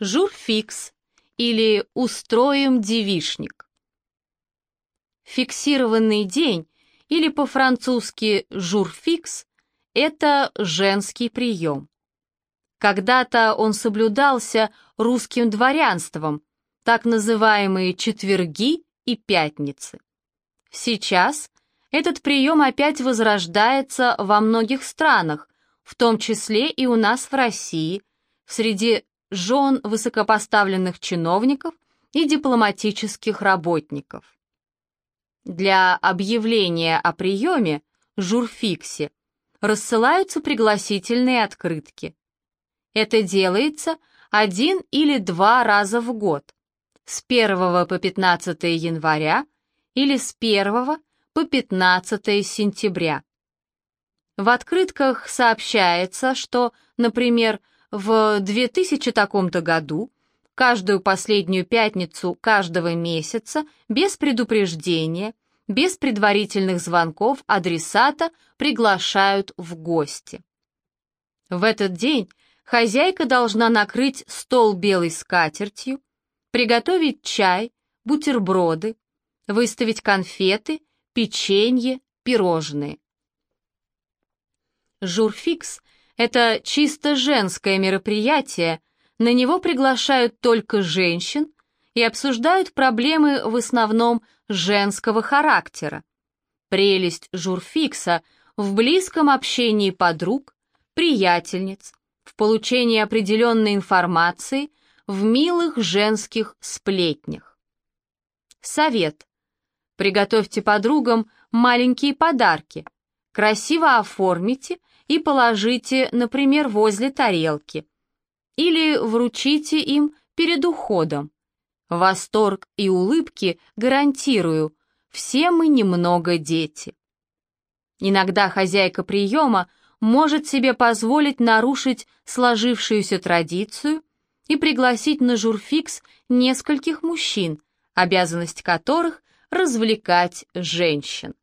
Журфикс или устроим девишник. Фиксированный день или по-французски журфикс – это женский прием. Когда-то он соблюдался русским дворянством, так называемые четверги и пятницы. Сейчас этот прием опять возрождается во многих странах, в том числе и у нас в России, среди жен высокопоставленных чиновников и дипломатических работников. Для объявления о приеме, журфиксе, рассылаются пригласительные открытки. Это делается один или два раза в год, с 1 по 15 января или с 1 по 15 сентября. В открытках сообщается, что, например, в 2000 таком-то году каждую последнюю пятницу каждого месяца без предупреждения, без предварительных звонков адресата приглашают в гости. В этот день хозяйка должна накрыть стол белой скатертью, приготовить чай, бутерброды, выставить конфеты, печенье, пирожные. Журфикс — это чисто женское мероприятие, на него приглашают только женщин и обсуждают проблемы в основном женского характера. Прелесть журфикса в близком общении подруг, приятельниц, в получении определенной информации, в милых женских сплетнях. Совет. Приготовьте подругам маленькие подарки, красиво оформите и положите, например, возле тарелки. Или вручите им перед уходом. Восторг и улыбки гарантирую, все мы немного дети. Иногда хозяйка приема может себе позволить нарушить сложившуюся традицию и пригласить на журфикс нескольких мужчин, обязанность которых развлекать женщин.